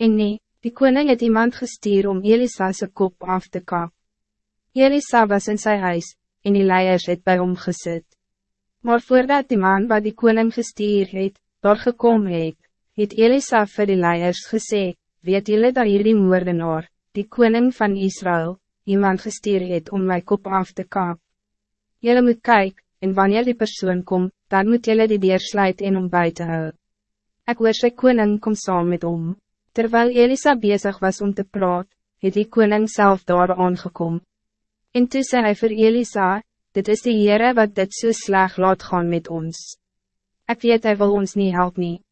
En nee, die koning het iemand gestuur om Elisa zijn kop af te kap. Elisa was in zijn huis, en die leiers het bij hom gesit. Maar voordat die man wat die koning gestuur het, daar gekom het, het Elisa vir die leiers gesê, weet jullie dat hierdie moordenaar, die koning van Israël, iemand gestuur het om mijn kop af te kap. Jullie moet kijken, en wanneer die persoon komt, dan moet jullie die deur sluit en om buiten hou. Ek hoor sy koning kom saam met om. Terwijl Elisa bezig was om te praat, het die koning zelf daar aangekom. En toe sê hy vir Elisa, dit is die Heere wat dit so sleg laat gaan met ons. Ik weet hij wil ons niet helpen. Nie.